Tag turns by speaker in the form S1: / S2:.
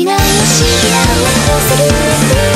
S1: 未来を知り合うする